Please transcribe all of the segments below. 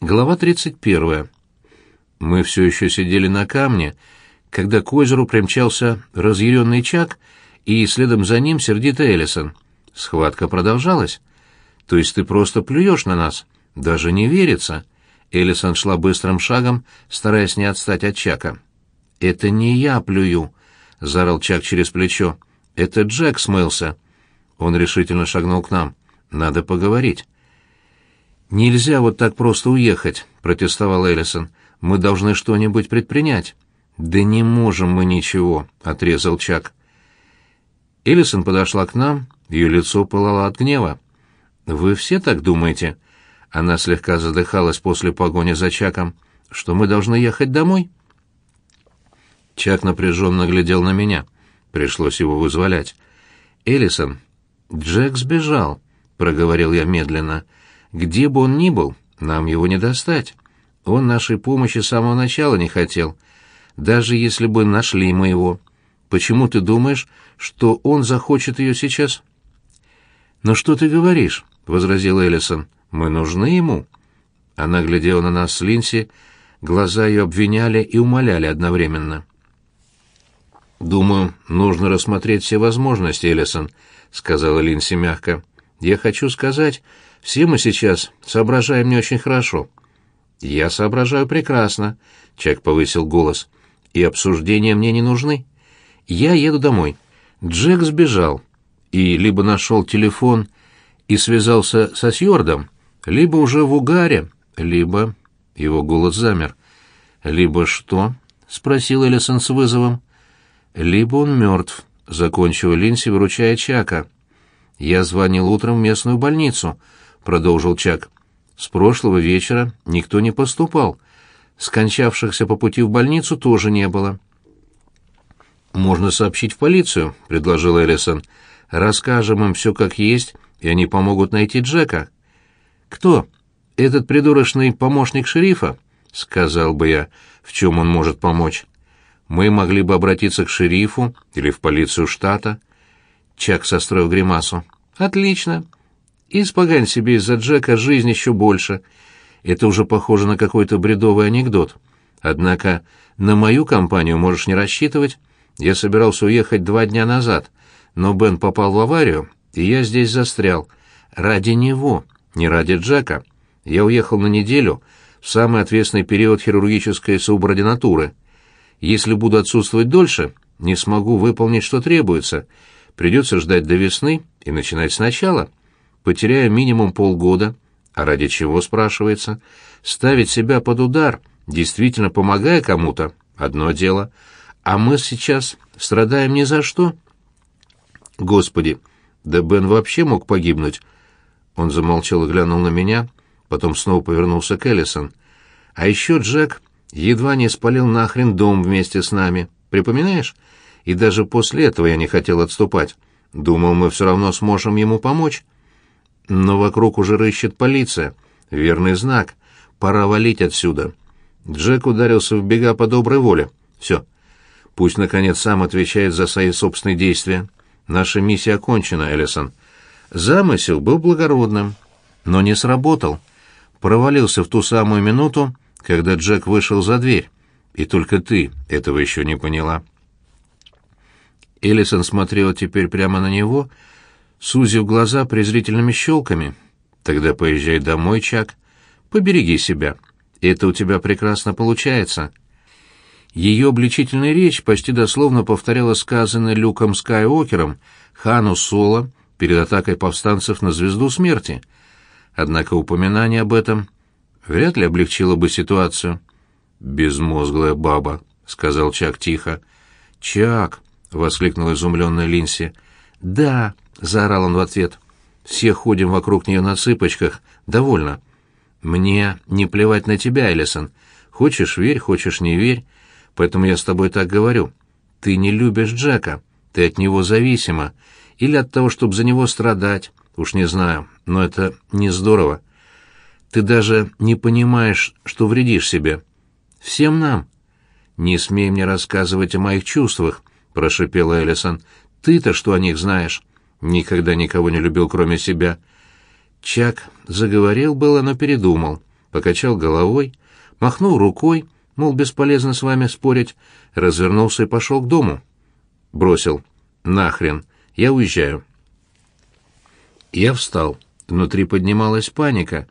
Глава 31. Мы все еще сидели на камне, когда к озеру примчался разъяренный Чак и следом за ним сердитый Эллисон. Схватка продолжалась. То есть ты просто плюешь на нас? Даже не верится. Эллисон шла быстрым шагом, стараясь не отстать от Чака. «Это не я плюю», — заорал Чак через плечо. «Это Джек смылся». Он решительно шагнул к нам. «Надо поговорить». «Нельзя вот так просто уехать», — протестовал Эллисон. «Мы должны что-нибудь предпринять». «Да не можем мы ничего», — отрезал Чак. Эллисон подошла к нам, ее лицо пылало от гнева. «Вы все так думаете?» Она слегка задыхалась после погони за Чаком. «Что мы должны ехать домой?» Чак напряженно глядел на меня. Пришлось его вызволять. «Эллисон, Джек сбежал», — проговорил я медленно. Где бы он ни был, нам его не достать. Он нашей помощи с самого начала не хотел. Даже если бы нашли мы его. Почему ты думаешь, что он захочет ее сейчас? «Но что ты говоришь?» — возразил Эллисон. «Мы нужны ему». Она глядела на нас с Линси, глаза ее обвиняли и умоляли одновременно. «Думаю, нужно рассмотреть все возможности, Эллисон», — сказала Линси мягко. «Я хочу сказать, все мы сейчас соображаем не очень хорошо. Я соображаю прекрасно, Чак повысил голос. И обсуждения мне не нужны. Я еду домой. Джек сбежал и либо нашел телефон и связался со Сьордом, либо уже в угаре, либо его голос замер. Либо что? спросил Элисон с вызовом. Либо он мертв, закончил Линси, выручая Чака. Я звонил утром в местную больницу продолжил Чак. С прошлого вечера никто не поступал. Скончавшихся по пути в больницу тоже не было. Можно сообщить в полицию, предложил Эллисон. Расскажем им все как есть, и они помогут найти Джека. Кто? Этот придурочный помощник шерифа? сказал бы я, в чем он может помочь. Мы могли бы обратиться к шерифу или в полицию штата. Чак состроил гримасу. Отлично. Испогань себе из-за Джека жизнь еще больше. Это уже похоже на какой-то бредовый анекдот. Однако на мою компанию можешь не рассчитывать. Я собирался уехать два дня назад, но Бен попал в аварию, и я здесь застрял. Ради него, не ради Джека. Я уехал на неделю, в самый ответственный период хирургической субординатуры. Если буду отсутствовать дольше, не смогу выполнить, что требуется. Придется ждать до весны и начинать сначала потеряя минимум полгода, а ради чего, спрашивается, ставить себя под удар, действительно помогая кому-то, одно дело, а мы сейчас страдаем ни за что. Господи, да Бен вообще мог погибнуть. Он замолчал и глянул на меня, потом снова повернулся к Эллисон. А еще Джек едва не спалил нахрен дом вместе с нами, припоминаешь? И даже после этого я не хотел отступать. Думал, мы все равно сможем ему помочь. Но вокруг уже рыщет полиция. Верный знак. Пора валить отсюда. Джек ударился в бега по доброй воле. Все. Пусть, наконец, сам отвечает за свои собственные действия. Наша миссия окончена, Эллисон. Замысел был благородным, но не сработал. Провалился в ту самую минуту, когда Джек вышел за дверь. И только ты этого еще не поняла. Эллисон смотрела теперь прямо на него, — сузив глаза презрительными щелками. «Тогда поезжай домой, Чак. Побереги себя. Это у тебя прекрасно получается». Ее обличительная речь почти дословно повторяла сказанное Люком Скайуокером Хану Соло перед атакой повстанцев на Звезду Смерти. Однако упоминание об этом вряд ли облегчило бы ситуацию. «Безмозглая баба», — сказал Чак тихо. «Чак!» — воскликнул изумленная Линси. «Да!» — заорал он в ответ. «Все ходим вокруг нее на цыпочках. Довольно. Мне не плевать на тебя, Элисон. Хочешь — верь, хочешь — не верь. Поэтому я с тобой так говорю. Ты не любишь Джека. Ты от него зависима. Или от того, чтобы за него страдать. Уж не знаю, но это не здорово. Ты даже не понимаешь, что вредишь себе. Всем нам. Не смей мне рассказывать о моих чувствах, прошипела Элисон. Ты-то что о них знаешь? Никогда никого не любил, кроме себя. Чак заговорил было, но передумал. покачал головой, махнул рукой, мол, бесполезно с вами спорить, развернулся и пошел к дому. Бросил. «Нахрен, я уезжаю». Я встал. Внутри поднималась паника.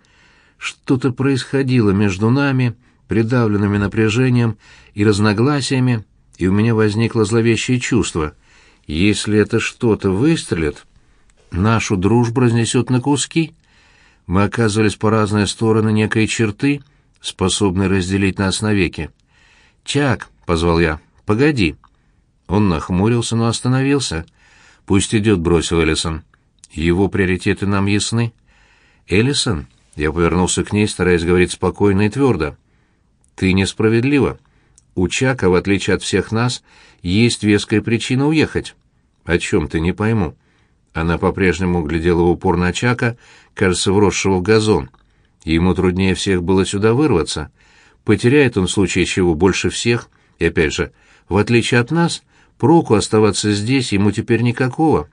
Что-то происходило между нами, придавленными напряжением и разногласиями, и у меня возникло зловещее чувство. Если это что-то выстрелит, нашу дружбу разнесет на куски. Мы оказывались по разные стороны некой черты, способной разделить нас навеки. «Чак», — позвал я, — «погоди». Он нахмурился, но остановился. «Пусть идет», — бросил Эллисон. «Его приоритеты нам ясны». «Эллисон?» — я повернулся к ней, стараясь говорить спокойно и твердо. «Ты несправедлива. У Чака, в отличие от всех нас, есть веская причина уехать». «О чем ты, не пойму». Она по-прежнему глядела в упор на Чака, кажется, вросшего в газон. Ему труднее всех было сюда вырваться. Потеряет он в случае чего больше всех, и опять же, в отличие от нас, проку оставаться здесь ему теперь никакого.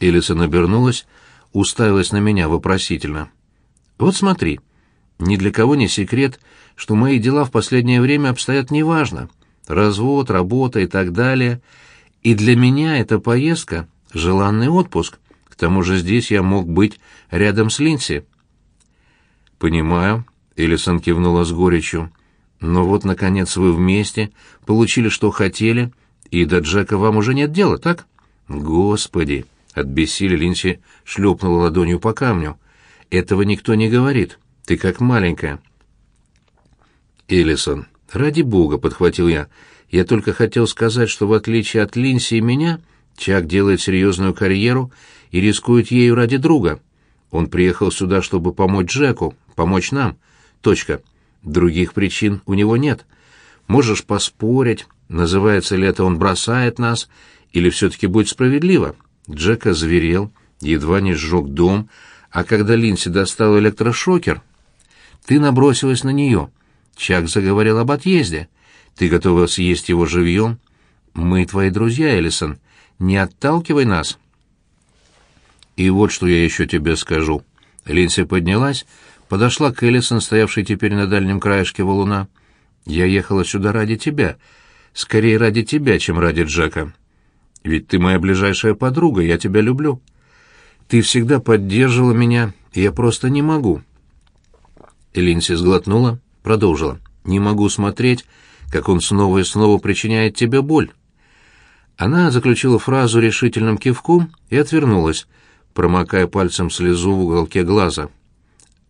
Элисон обернулась, уставилась на меня вопросительно. «Вот смотри, ни для кого не секрет, что мои дела в последнее время обстоят неважно. Развод, работа и так далее. И для меня эта поездка — желанный отпуск. К тому же здесь я мог быть рядом с Линси». «Понимаю», — Элисон кивнула с горечью. «Но вот, наконец, вы вместе, получили, что хотели, и до Джека вам уже нет дела, так?» «Господи!» — от бессилия Линси шлепнула ладонью по камню. «Этого никто не говорит. Ты как маленькая». «Элисон, ради бога», — подхватил я, — «я только хотел сказать, что в отличие от Линси и меня, Чак делает серьезную карьеру и рискует ею ради друга. Он приехал сюда, чтобы помочь Джеку, помочь нам. Точка. Других причин у него нет. Можешь поспорить, называется ли это «он бросает нас», или все-таки будет справедливо. Джека зверел, едва не сжег дом, а когда Линси достал электрошокер, ты набросилась на нее. Чак заговорил об отъезде. Ты готова съесть его живьем. Мы твои друзья, Эллисон. Не отталкивай нас. И вот что я еще тебе скажу. Линси поднялась, подошла к Эллисон, стоявшей теперь на дальнем краешке валуна. «Я ехала сюда ради тебя. Скорее ради тебя, чем ради Джека. Ведь ты моя ближайшая подруга, я тебя люблю. Ты всегда поддерживала меня, и я просто не могу». Линси сглотнула, продолжила. «Не могу смотреть, как он снова и снова причиняет тебе боль». Она заключила фразу решительным кивком и отвернулась, промокая пальцем слезу в уголке глаза.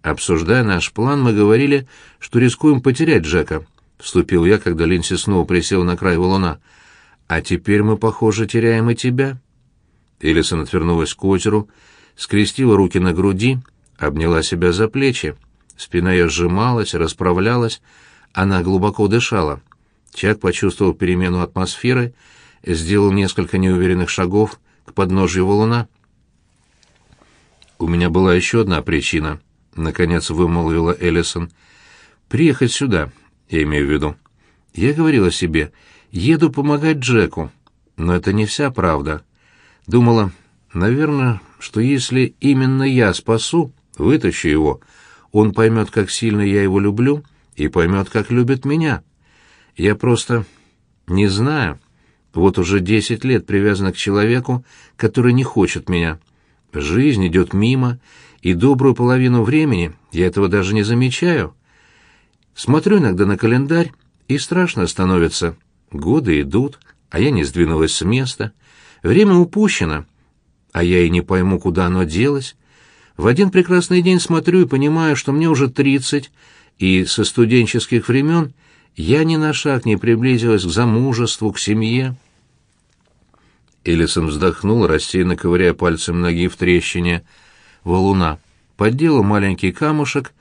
Обсуждая наш план, мы говорили, что рискуем потерять Джека. Вступил я, когда Линси снова присел на край валуна. А теперь мы, похоже, теряем и тебя. Элисон отвернулась к озеру, скрестила руки на груди, обняла себя за плечи. Спина ее сжималась, расправлялась, она глубоко дышала. Чак почувствовал перемену атмосферы, сделал несколько неуверенных шагов к подножию валуна. «У меня была еще одна причина», — наконец вымолвила Эллисон. «Приехать сюда, я имею в виду. Я говорила себе, еду помогать Джеку, но это не вся правда. Думала, наверное, что если именно я спасу, вытащу его, он поймет, как сильно я его люблю, и поймет, как любит меня. Я просто не знаю. Вот уже десять лет привязана к человеку, который не хочет меня». Жизнь идет мимо, и добрую половину времени я этого даже не замечаю. Смотрю иногда на календарь, и страшно становится. Годы идут, а я не сдвинулась с места. Время упущено, а я и не пойму, куда оно делось. В один прекрасный день смотрю и понимаю, что мне уже тридцать, и со студенческих времен я ни на шаг не приблизилась к замужеству, к семье. Элисон вздохнул, рассеянно ковыряя пальцем ноги в трещине валуна. Поддела маленький камушек,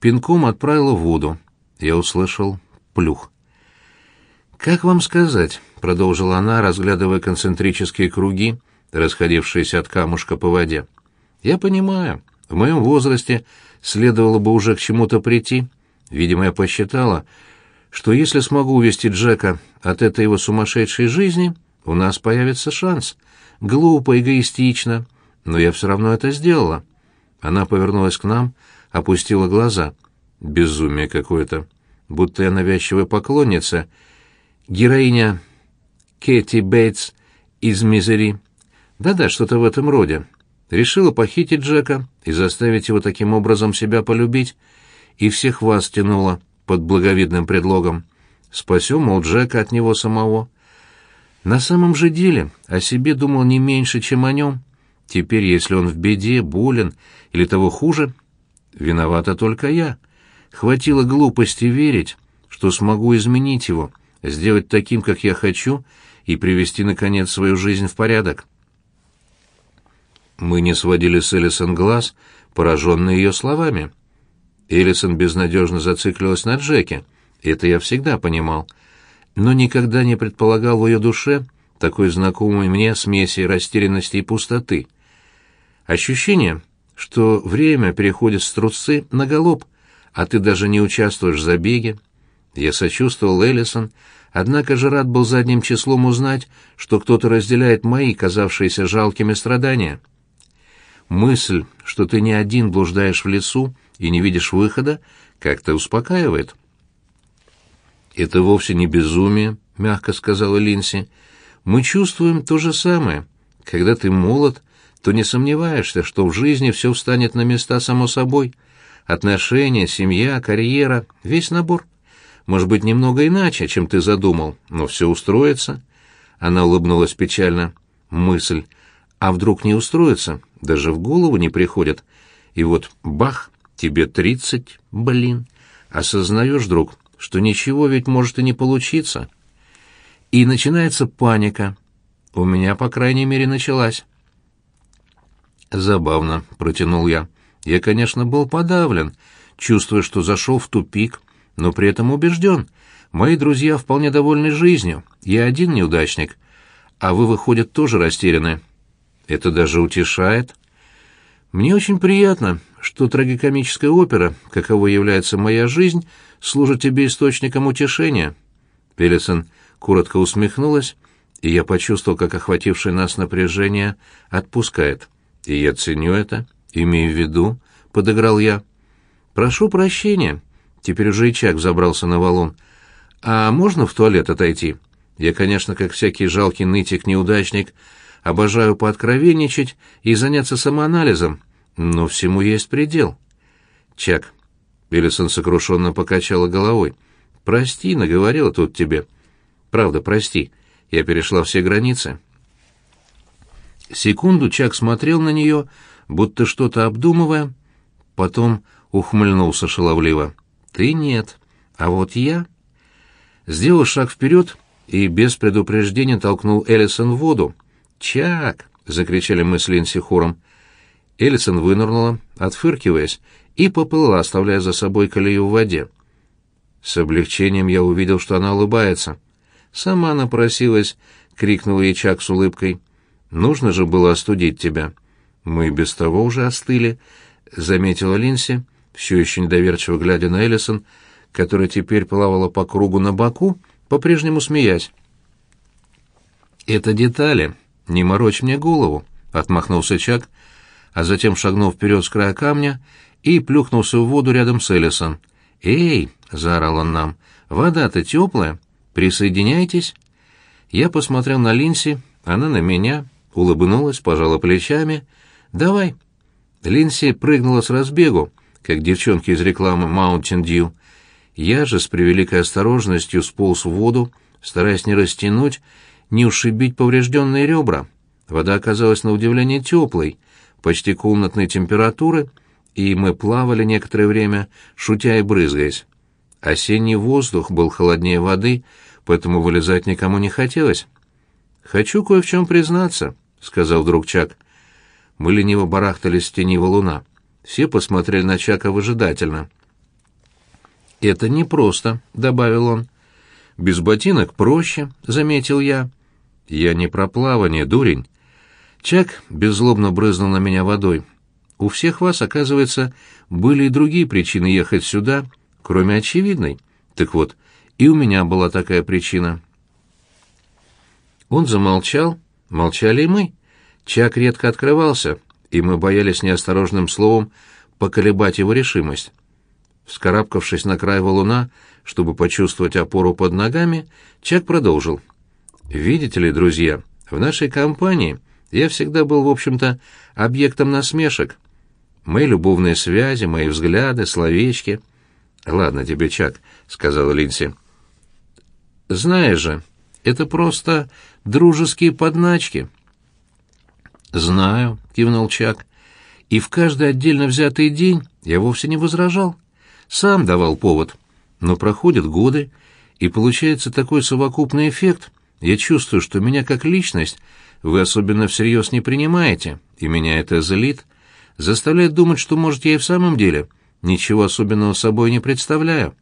пинком отправила в воду. Я услышал плюх. «Как вам сказать?» — продолжила она, разглядывая концентрические круги, расходившиеся от камушка по воде. «Я понимаю. В моем возрасте следовало бы уже к чему-то прийти. Видимо, я посчитала, что если смогу увести Джека от этой его сумасшедшей жизни, у нас появится шанс. Глупо, эгоистично, но я все равно это сделала. Она повернулась к нам, опустила глаза. Безумие какое-то. Будто я навязчивая поклонница. Героиня Кэти Бейтс из «Мизери». Да-да, что-то в этом роде. Решила похитить Джека и заставить его таким образом себя полюбить. И всех вас тянула под благовидным предлогом. Спасем, мол, Джека от него самого. На самом же деле о себе думал не меньше, чем о нем. Теперь, если он в беде, болен или того хуже, виновата только я. Хватило глупости верить, что смогу изменить его, сделать таким, как я хочу, и привести, наконец, свою жизнь в порядок. Мы не сводили с Элисон глаз, пораженные ее словами. Элисон безнадежно зациклилась на Джеке, это я всегда понимал, но никогда не предполагал в ее душе такой знакомой мне смеси растерянности и пустоты. Ощущение, что время переходит с трусцы на голуб, а ты даже не участвуешь в забеге. Я сочувствовал Эллисон, однако же рад был задним числом узнать, что кто-то разделяет мои, казавшиеся жалкими страдания. Мысль, что ты не один блуждаешь в лесу и не видишь выхода, как-то успокаивает. «Это вовсе не безумие», — мягко сказала Линси. «Мы чувствуем то же самое. Когда ты молод, то не сомневаешься, что в жизни все встанет на места само собой. Отношения, семья, карьера — весь набор. Может быть, немного иначе, чем ты задумал, но все устроится». Она улыбнулась печально. «Мысль. А вдруг не устроится? Даже в голову не приходит. И вот бах, тебе тридцать, блин. Осознаешь, друг, что ничего ведь может и не получиться. И начинается паника. У меня, по крайней мере, началась. Забавно, протянул я. Я, конечно, был подавлен, чувствуя, что зашел в тупик, но при этом убежден. Мои друзья вполне довольны жизнью. Я один неудачник. А вы, выходят, тоже растеряны. Это даже утешает. Мне очень приятно, что трагикомическая опера, каковой является моя жизнь, служит тебе источником утешения. Пелесон коротко усмехнулась, и я почувствовал, как охватившее нас напряжение отпускает. И я ценю это, имею в виду, — подыграл я. Прошу прощения. Теперь уже и Чак забрался на валун. А можно в туалет отойти? Я, конечно, как всякий жалкий нытик-неудачник, — обожаю пооткровенничать и заняться самоанализом, но всему есть предел. Чак. Биллисон сокрушенно покачала головой. Прости, наговорила тут тебе. Правда, прости. Я перешла все границы. Секунду Чак смотрел на нее, будто что-то обдумывая, потом ухмыльнулся шаловливо. «Ты нет, а вот я...» Сделал шаг вперед и без предупреждения толкнул Эллисон в воду. «Чак!» — закричали мы с Линси хором. Эллисон вынырнула, отфыркиваясь, и поплыла, оставляя за собой колею в воде. С облегчением я увидел, что она улыбается. «Сама напросилась!» — крикнул ей Чак с улыбкой. «Нужно же было остудить тебя». «Мы без того уже остыли», — заметила Линси, все еще недоверчиво глядя на Эллисон, которая теперь плавала по кругу на боку, по-прежнему смеясь. «Это детали», «Не морочь мне голову», — отмахнулся Чак, а затем шагнул вперед с края камня и плюхнулся в воду рядом с Эллисон. «Эй!» — заорал он нам. «Вода-то теплая. Присоединяйтесь». Я посмотрел на Линси, она на меня, улыбнулась, пожала плечами. «Давай». Линси прыгнула с разбегу, как девчонки из рекламы Mountain Dew. Я же с превеликой осторожностью сполз в воду, стараясь не растянуть не ушибить поврежденные ребра. Вода оказалась на удивление теплой, почти комнатной температуры, и мы плавали некоторое время, шутя и брызгаясь. Осенний воздух был холоднее воды, поэтому вылезать никому не хотелось. «Хочу кое в чем признаться», — сказал вдруг Чак. Мы лениво барахтались в тени валуна. Все посмотрели на Чака выжидательно. «Это непросто», — добавил он. «Без ботинок проще», — заметил я. «Я не про плавание, дурень». Чак беззлобно брызнул на меня водой. «У всех вас, оказывается, были и другие причины ехать сюда, кроме очевидной. Так вот, и у меня была такая причина». Он замолчал, молчали и мы. Чак редко открывался, и мы боялись неосторожным словом поколебать его решимость. Вскарабкавшись на край валуна, чтобы почувствовать опору под ногами, Чак продолжил. «Видите ли, друзья, в нашей компании я всегда был, в общем-то, объектом насмешек. Мои любовные связи, мои взгляды, словечки. Ладно тебе, Чак, сказала Линси. Знаешь же, это просто дружеские подначки. Знаю, кивнул Чак. И в каждый отдельно взятый день я вовсе не возражал. Сам давал повод. Но проходят годы, и получается такой совокупный эффект. Я чувствую, что меня как личность вы особенно всерьез не принимаете, и меня это злит заставляет думать, что, может, я и в самом деле ничего особенного собой не представляю.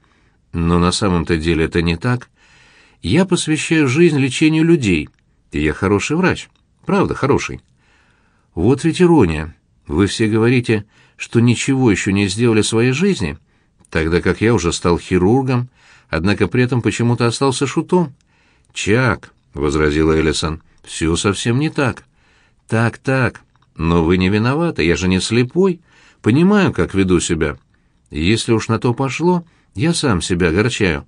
Но на самом-то деле это не так. Я посвящаю жизнь лечению людей, и я хороший врач. Правда, хороший. Вот ведь ирония. Вы все говорите, что ничего еще не сделали в своей жизни, тогда как я уже стал хирургом, однако при этом почему-то остался шутом. «Чак», — возразила Эллисон, — «все совсем не так». «Так, так, но вы не виноваты, я же не слепой, понимаю, как веду себя. Если уж на то пошло, я сам себя огорчаю.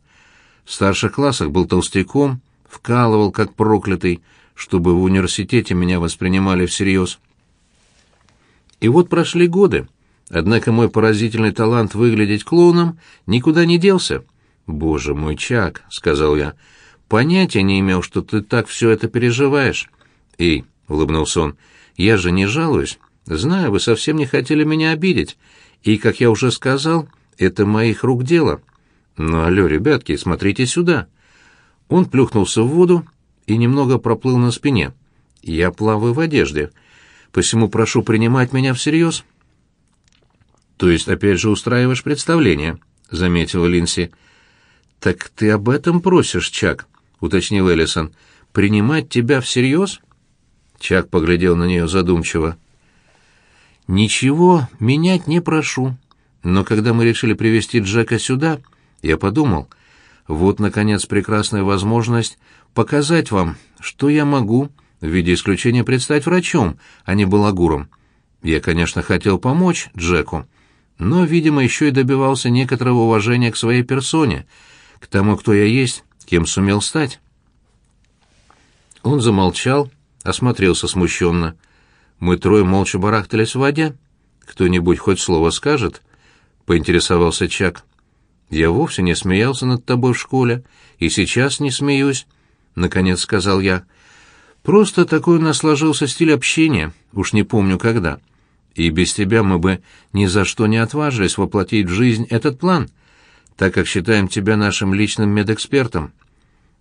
В старших классах был толстяком, вкалывал как проклятый, чтобы в университете меня воспринимали всерьез. И вот прошли годы, однако мой поразительный талант выглядеть клоуном никуда не делся. «Боже мой, Чак», — сказал я, — «понятия не имел, что ты так все это переживаешь». «Эй», — улыбнулся он, — я же не жалуюсь. Знаю, вы совсем не хотели меня обидеть. И, как я уже сказал, это моих рук дело. Ну, алло, ребятки, смотрите сюда. Он плюхнулся в воду и немного проплыл на спине. Я плаваю в одежде. Посему прошу принимать меня всерьез. То есть, опять же, устраиваешь представление, — заметила Линси. Так ты об этом просишь, Чак, — уточнил Эллисон. Принимать тебя всерьез? — Чак поглядел на нее задумчиво. «Ничего менять не прошу. Но когда мы решили привести Джека сюда, я подумал, вот, наконец, прекрасная возможность показать вам, что я могу, в виде исключения, предстать врачом, а не балагуром. Я, конечно, хотел помочь Джеку, но, видимо, еще и добивался некоторого уважения к своей персоне, к тому, кто я есть, кем сумел стать». Он замолчал, осмотрелся смущенно. Мы трое молча барахтались в воде. Кто-нибудь хоть слово скажет? Поинтересовался Чак. Я вовсе не смеялся над тобой в школе, и сейчас не смеюсь, наконец сказал я. Просто такой у нас сложился стиль общения, уж не помню когда. И без тебя мы бы ни за что не отважились воплотить в жизнь этот план, так как считаем тебя нашим личным медэкспертом.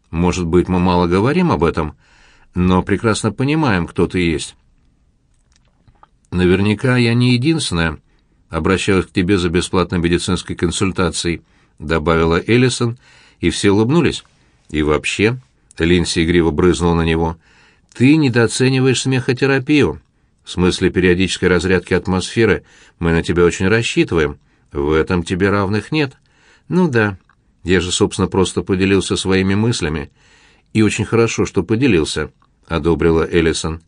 Может быть, мы мало говорим об этом, — но прекрасно понимаем, кто ты есть. Наверняка я не единственная, обращалась к тебе за бесплатной медицинской консультацией, добавила Эллисон, и все улыбнулись. И вообще, Линси игриво брызнула на него, ты недооцениваешь смехотерапию. В смысле периодической разрядки атмосферы мы на тебя очень рассчитываем. В этом тебе равных нет. Ну да, я же, собственно, просто поделился своими мыслями. И очень хорошо, что поделился одобрила Эллисон.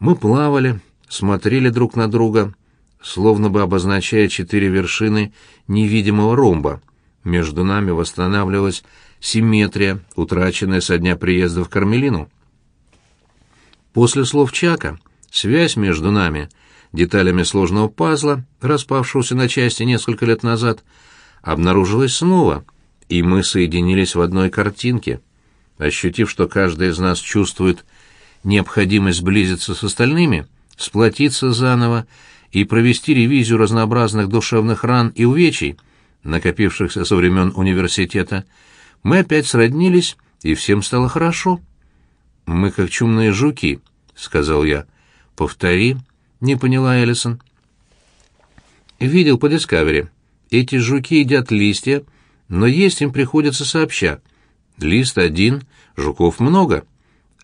Мы плавали, смотрели друг на друга, словно бы обозначая четыре вершины невидимого ромба. Между нами восстанавливалась симметрия, утраченная со дня приезда в Кармелину. После слов Чака связь между нами, деталями сложного пазла, распавшегося на части несколько лет назад, обнаружилась снова, и мы соединились в одной картинке. Ощутив, что каждый из нас чувствует необходимость сблизиться с остальными, сплотиться заново и провести ревизию разнообразных душевных ран и увечий, накопившихся со времен университета, мы опять сроднились, и всем стало хорошо. «Мы как чумные жуки», — сказал я. «Повтори», — не поняла Эллисон. «Видел по Дискавери. Эти жуки едят листья, но есть им приходится сообща. Лист один, жуков много».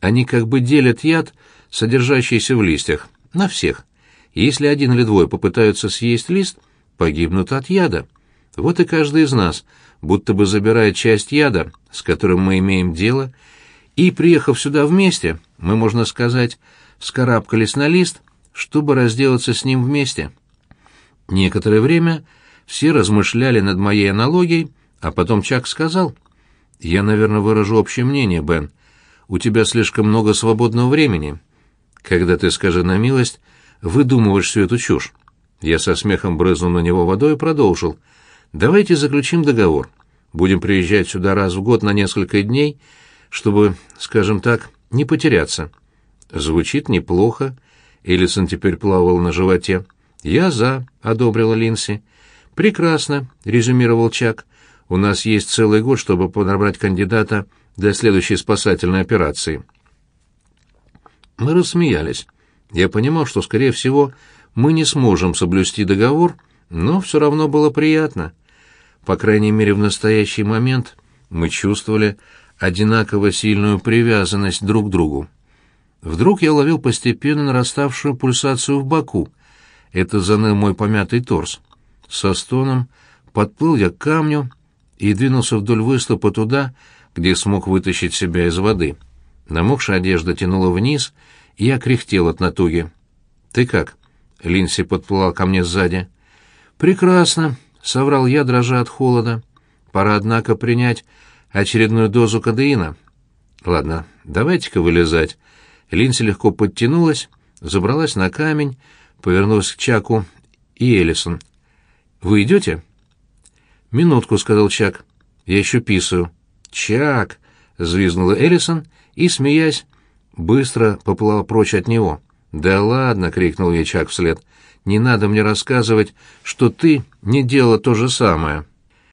Они как бы делят яд, содержащийся в листьях, на всех. Если один или двое попытаются съесть лист, погибнут от яда. Вот и каждый из нас будто бы забирает часть яда, с которым мы имеем дело, и, приехав сюда вместе, мы, можно сказать, вскарабкались на лист, чтобы разделаться с ним вместе. Некоторое время все размышляли над моей аналогией, а потом Чак сказал, «Я, наверное, выражу общее мнение, Бен. У тебя слишком много свободного времени. Когда ты, скажи на милость, выдумываешь всю эту чушь». Я со смехом брызнул на него водой и продолжил. «Давайте заключим договор. Будем приезжать сюда раз в год на несколько дней, чтобы, скажем так, не потеряться». Звучит неплохо. Элисон теперь плавал на животе. «Я за», — одобрила Линси. «Прекрасно», — резюмировал Чак. «У нас есть целый год, чтобы подобрать кандидата для следующей спасательной операции». Мы рассмеялись. Я понимал, что, скорее всего, мы не сможем соблюсти договор, но все равно было приятно. По крайней мере, в настоящий момент мы чувствовали одинаково сильную привязанность друг к другу. Вдруг я ловил постепенно нараставшую пульсацию в боку. Это заныл мой помятый торс. Со стоном подплыл я к камню и двинулся вдоль выступа туда, где смог вытащить себя из воды. Намокшая одежда тянула вниз, и я кряхтел от натуги. «Ты как?» — Линси подплыла ко мне сзади. «Прекрасно», — соврал я, дрожа от холода. «Пора, однако, принять очередную дозу кадеина». «Ладно, давайте-ка вылезать». Линси легко подтянулась, забралась на камень, повернулась к Чаку и Эллисон. «Вы идете?» «Минутку», — сказал Чак. «Я еще писаю». «Чак!» — взвизгнула Эллисон и, смеясь, быстро поплыла прочь от него. «Да ладно!» — крикнул ей Чак вслед. «Не надо мне рассказывать, что ты не делала то же самое».